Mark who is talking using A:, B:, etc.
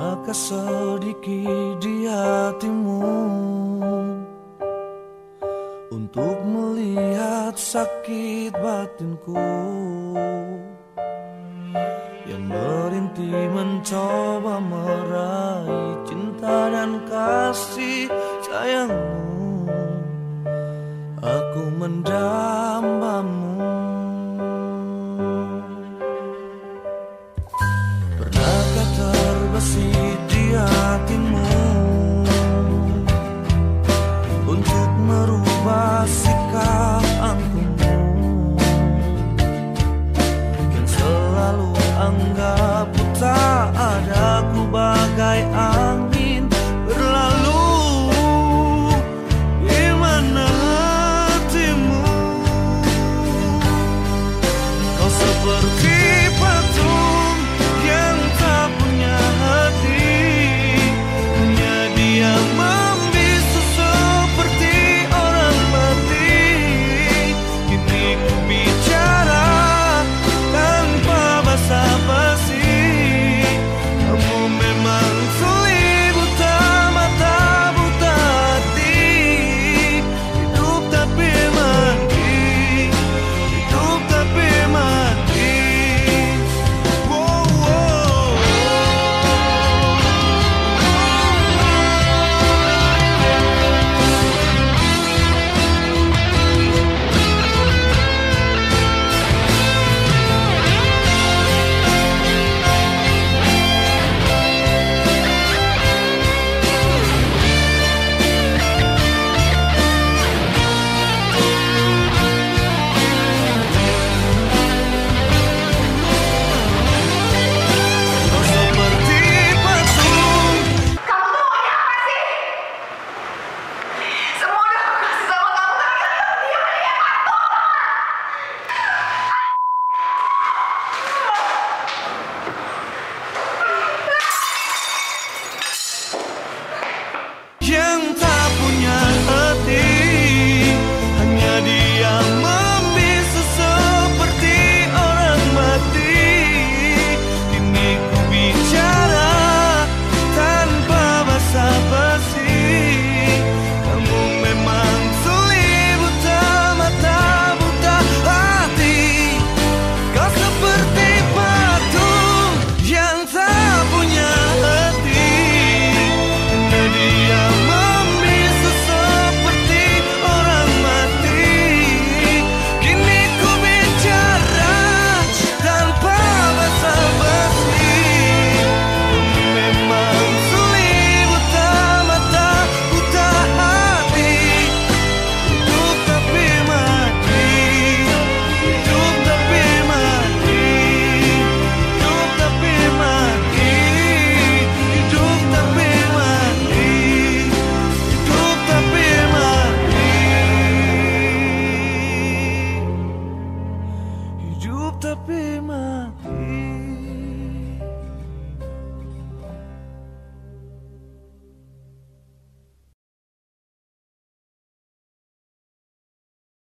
A: Maka sedikit di hatimu? Untuk melihat sakit batinku Yang berhenti mencoba meraih cinta dan kasih sayangmu Aku mendambamu sikap angkuhmu? Yang selalu anggap tak ada ku bagai